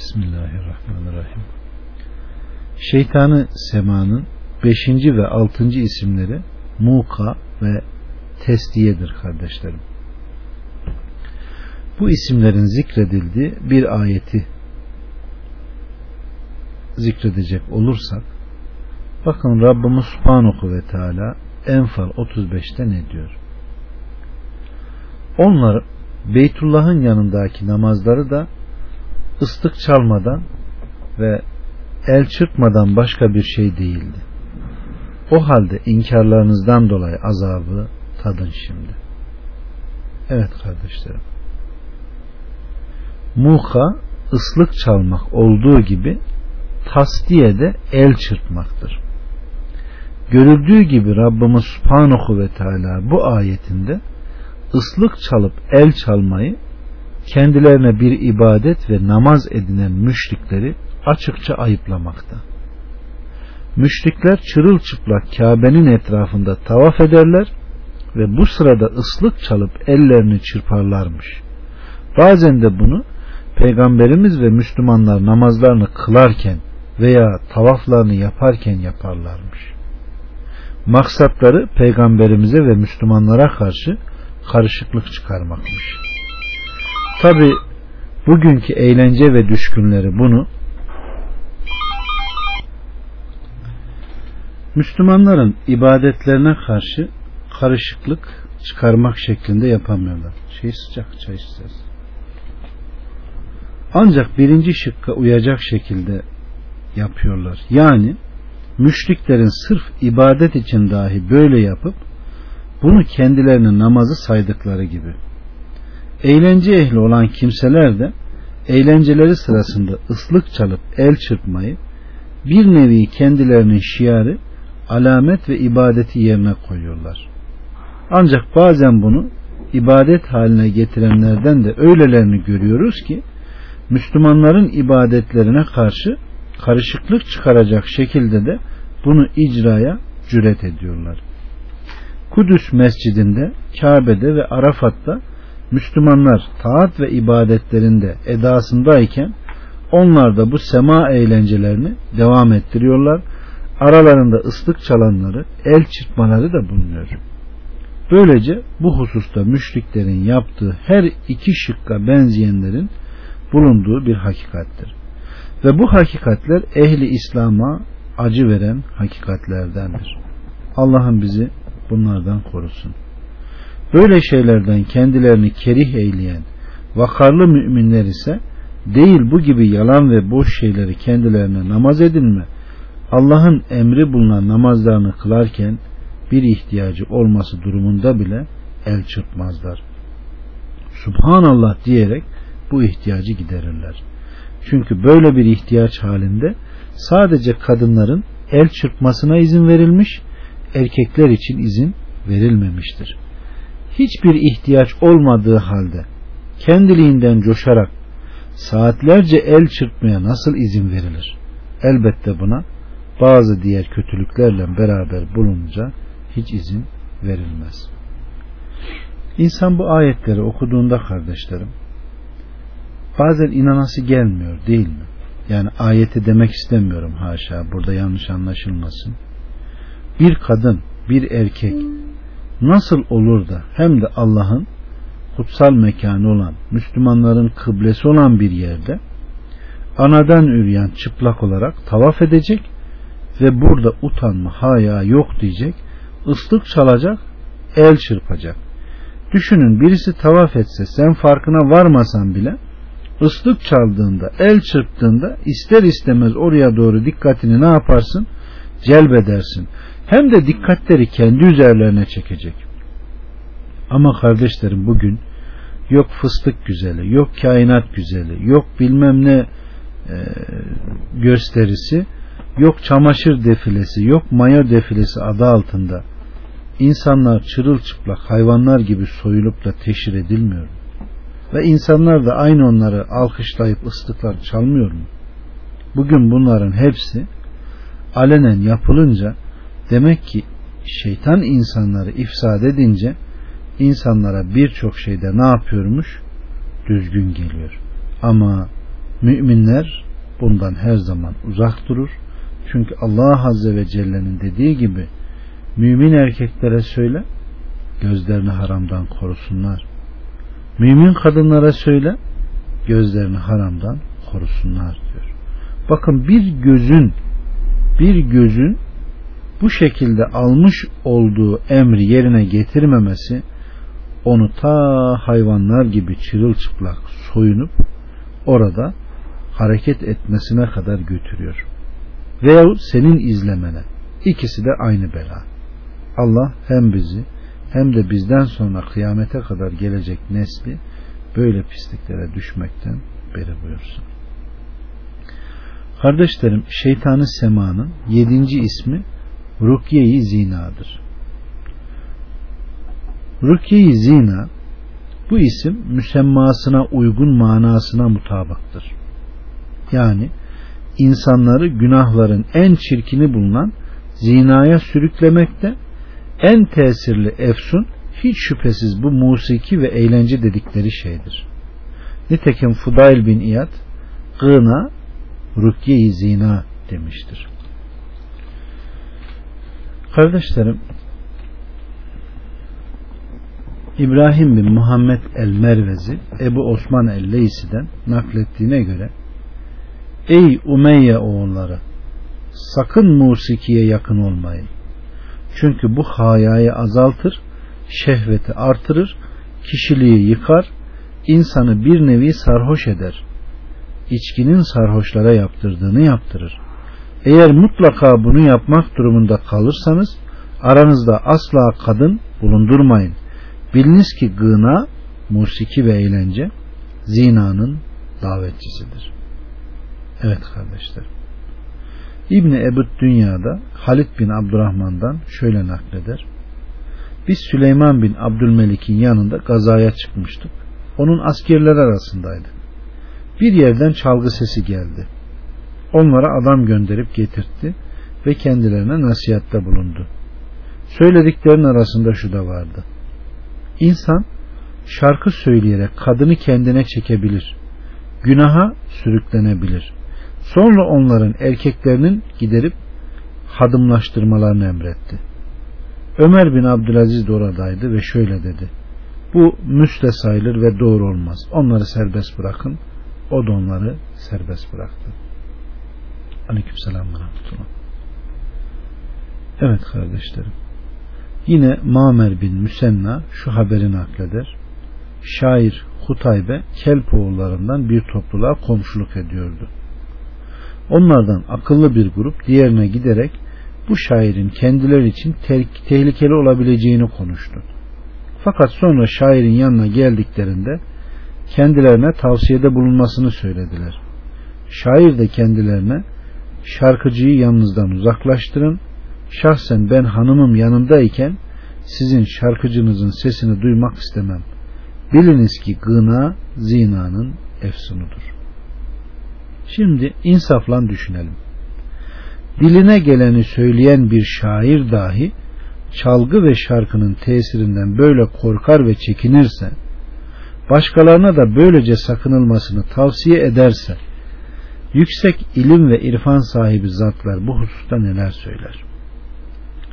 Bismillahirrahmanirrahim. Şeytanı semanın 5. ve 6. isimleri Muka ve Tesdiye'dir kardeşlerim. Bu isimlerin zikredildiği bir ayeti zikredecek olursak bakın Rabbimiz Subhanahu ve Teala Enfal 35'te ne diyor? Onlar Beytullah'ın yanındaki namazları da ıslık çalmadan ve el çırpmadan başka bir şey değildi. O halde inkarlarınızdan dolayı azabı tadın şimdi. Evet kardeşlerim. Muha ıslık çalmak olduğu gibi tasdiye de el çırpmaktır. Görüldüğü gibi Rabbimiz Subhanahu ve Teala bu ayetinde ıslık çalıp el çalmayı kendilerine bir ibadet ve namaz edinen müşrikleri açıkça ayıplamakta. Müşrikler çırılçıplak Kabe'nin etrafında tavaf ederler ve bu sırada ıslık çalıp ellerini çırparlarmış. Bazen de bunu Peygamberimiz ve Müslümanlar namazlarını kılarken veya tavaflarını yaparken yaparlarmış. Maksatları peygamberimize ve Müslümanlara karşı karışıklık çıkarmakmış. Tabi bugünkü eğlence ve düşkünleri bunu Müslümanların ibadetlerine karşı karışıklık çıkarmak şeklinde yapamıyorlar. Şey sıcak çay içeceğiz. Ancak birinci şıkka uyacak şekilde yapıyorlar. Yani müşriklerin sırf ibadet için dahi böyle yapıp bunu kendilerinin namazı saydıkları gibi. Eğlence ehli olan kimseler de eğlenceleri sırasında ıslık çalıp el çırpmayı bir nevi kendilerinin şiarı, alamet ve ibadeti yerine koyuyorlar. Ancak bazen bunu ibadet haline getirenlerden de öylelerini görüyoruz ki Müslümanların ibadetlerine karşı karışıklık çıkaracak şekilde de bunu icraya cüret ediyorlar. Kudüs mescidinde, Kabe'de ve Arafat'ta Müslümanlar taat ve ibadetlerinde edasındayken onlar da bu sema eğlencelerini devam ettiriyorlar. Aralarında ıslık çalanları, el çırpmaları da bulunuyor. Böylece bu hususta müşriklerin yaptığı her iki şıkka benzeyenlerin bulunduğu bir hakikattir. Ve bu hakikatler ehli İslam'a acı veren hakikatlerdendir. Allah'ın bizi bunlardan korusun. Böyle şeylerden kendilerini kerih eyleyen vakarlı müminler ise değil bu gibi yalan ve boş şeyleri kendilerine namaz edinme Allah'ın emri bulunan namazlarını kılarken bir ihtiyacı olması durumunda bile el çırpmazlar. Subhanallah diyerek bu ihtiyacı giderirler. Çünkü böyle bir ihtiyaç halinde sadece kadınların el çırpmasına izin verilmiş, erkekler için izin verilmemiştir. Hiçbir ihtiyaç olmadığı halde kendiliğinden coşarak saatlerce el çırpmaya nasıl izin verilir? Elbette buna bazı diğer kötülüklerle beraber bulununca hiç izin verilmez. İnsan bu ayetleri okuduğunda kardeşlerim bazen inanası gelmiyor değil mi? Yani ayeti demek istemiyorum haşa burada yanlış anlaşılmasın. Bir kadın, bir erkek nasıl olur da hem de Allah'ın kutsal mekanı olan, Müslümanların kıblesi olan bir yerde anadan üryan çıplak olarak tavaf edecek ve burada utanma, haya yok diyecek, ıslık çalacak, el çırpacak. Düşünün birisi tavaf etse sen farkına varmasan bile ıslık çaldığında, el çırptığında ister istemez oraya doğru dikkatini ne yaparsın? Celbedersin. Hem de dikkatleri kendi üzerlerine çekecek. Ama kardeşlerim bugün yok fıstık güzeli, yok kainat güzeli, yok bilmem ne e, gösterisi, yok çamaşır defilesi, yok mayo defilesi adı altında insanlar çırılçıplak hayvanlar gibi soyulup da teşhir edilmiyor ve insanlar da aynı onları alkışlayıp ıslıklar çalmıyor mu? Bugün bunların hepsi alenen yapılınca demek ki şeytan insanları ifsad edince insanlara birçok şeyde ne yapıyormuş? Düzgün geliyor. Ama Müminler bundan her zaman uzak durur. Çünkü Allah Azze ve Celle'nin dediği gibi mümin erkeklere söyle gözlerini haramdan korusunlar. Mümin kadınlara söyle gözlerini haramdan korusunlar diyor. Bakın bir gözün bir gözün bu şekilde almış olduğu emri yerine getirmemesi onu ta hayvanlar gibi çırılçıplak soyunup orada hareket etmesine kadar götürüyor. Veyahut senin izlemene. İkisi de aynı bela. Allah hem bizi hem de bizden sonra kıyamete kadar gelecek nesli böyle pisliklere düşmekten beri buyursun. Kardeşlerim şeytanı semanın yedinci ismi Rukiye-i Zina'dır. Rukiye-i Zina bu isim müsemmasına uygun manasına mutabıktır. Yani insanları günahların en çirkini bulunan zinaya sürüklemekte en tesirli efsun hiç şüphesiz bu musiki ve eğlence dedikleri şeydir. Nitekim Fudail bin İyad gına rukiye zina demiştir. Kardeşlerim İbrahim bin Muhammed el-Mervezi Ebu Osman el-Leysi'den naklettiğine göre Ey Umeyye oğulları sakın musikiye yakın olmayın. Çünkü bu hayayı azaltır, şehveti artırır, kişiliği yıkar, insanı bir nevi sarhoş eder. İçkinin sarhoşlara yaptırdığını yaptırır. Eğer mutlaka bunu yapmak durumunda kalırsanız aranızda asla kadın bulundurmayın. Biliniz ki gına, musiki ve eğlence zinanın davetçisidir. Evet kardeşler. İbni Ebu Dünya'da Halid bin Abdurrahman'dan şöyle nakleder. Biz Süleyman bin Abdülmelik'in yanında gazaya çıkmıştık. Onun askerleri arasındaydık. Bir yerden çalgı sesi geldi. Onlara adam gönderip getirtti ve kendilerine nasihatte bulundu. Söylediklerin arasında şu da vardı. İnsan şarkı söyleyerek kadını kendine çekebilir. Günaha sürüklenebilir. Sonra onların erkeklerinin giderip hadımlaştırmalarını emretti. Ömer bin Abdülaziz de oradaydı ve şöyle dedi. Bu müsle sayılır ve doğru olmaz. Onları serbest bırakın. O da onları serbest bıraktı. Aleykümselam ve Evet kardeşlerim. Yine Mamer bin Müsenna şu haberi nakleder. Şair Hutaybe Kelpoğullarından bir topluluğa komşuluk ediyordu. Onlardan akıllı bir grup diğerine giderek bu şairin kendileri için te- tehlikeli olabileceğini konuştu. Fakat sonra şairin yanına geldiklerinde kendilerine tavsiyede bulunmasını söylediler. Şair de kendilerine şarkıcıyı yanınızdan uzaklaştırın. Şahsen ben hanımım yanındayken sizin şarkıcınızın sesini duymak istemem. Biliniz ki gına zinanın efsunudur. Şimdi insaflan düşünelim. Diline geleni söyleyen bir şair dahi çalgı ve şarkının tesirinden böyle korkar ve çekinirse, başkalarına da böylece sakınılmasını tavsiye ederse, yüksek ilim ve irfan sahibi zatlar bu hususta neler söyler?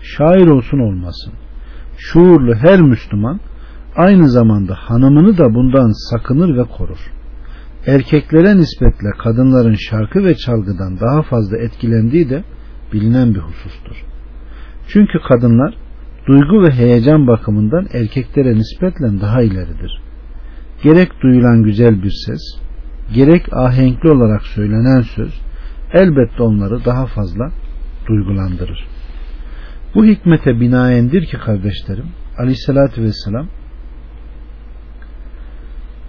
Şair olsun olmasın, şuurlu her Müslüman aynı zamanda hanımını da bundan sakınır ve korur erkeklere nispetle kadınların şarkı ve çalgıdan daha fazla etkilendiği de bilinen bir husustur. Çünkü kadınlar duygu ve heyecan bakımından erkeklere nispetle daha ileridir. Gerek duyulan güzel bir ses, gerek ahenkli olarak söylenen söz elbette onları daha fazla duygulandırır. Bu hikmete binaendir ki kardeşlerim aleyhissalatü vesselam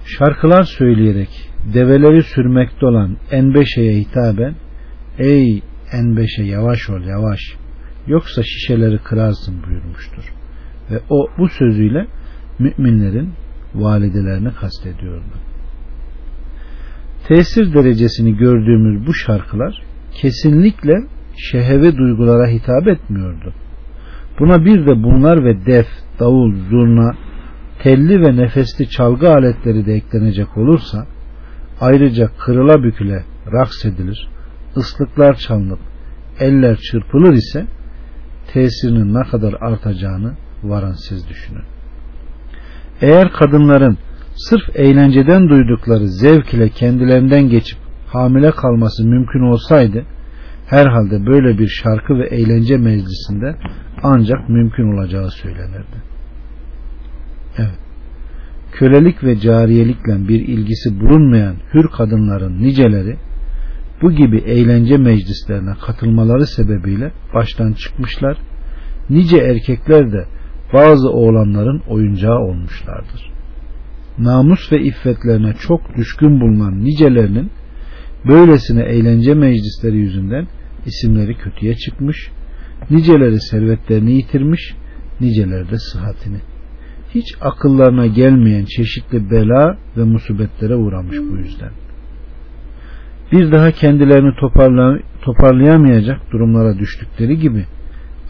şarkılar söyleyerek develeri sürmekte olan Enbeşe'ye hitaben ey Enbeşe yavaş ol yavaş yoksa şişeleri kırarsın buyurmuştur. Ve o bu sözüyle müminlerin validelerini kastediyordu. Tesir derecesini gördüğümüz bu şarkılar kesinlikle şehve duygulara hitap etmiyordu. Buna bir de bunlar ve def, davul, zurna, telli ve nefesli çalgı aletleri de eklenecek olursa Ayrıca kırıla büküle raks edilir, ıslıklar çalınıp eller çırpılır ise tesirinin ne kadar artacağını varan siz düşünün. Eğer kadınların sırf eğlenceden duydukları zevk ile kendilerinden geçip hamile kalması mümkün olsaydı herhalde böyle bir şarkı ve eğlence meclisinde ancak mümkün olacağı söylenirdi. Evet. Kölelik ve cariyelikle bir ilgisi bulunmayan hür kadınların niceleri bu gibi eğlence meclislerine katılmaları sebebiyle baştan çıkmışlar. Nice erkekler de bazı oğlanların oyuncağı olmuşlardır. Namus ve iffetlerine çok düşkün bulunan nicelerinin böylesine eğlence meclisleri yüzünden isimleri kötüye çıkmış, niceleri servetlerini yitirmiş, niceleri de sıhhatini. Hiç akıllarına gelmeyen çeşitli bela ve musibetlere uğramış bu yüzden. Bir daha kendilerini toparlayamayacak durumlara düştükleri gibi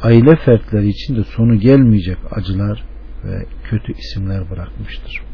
aile fertleri için de sonu gelmeyecek acılar ve kötü isimler bırakmıştır.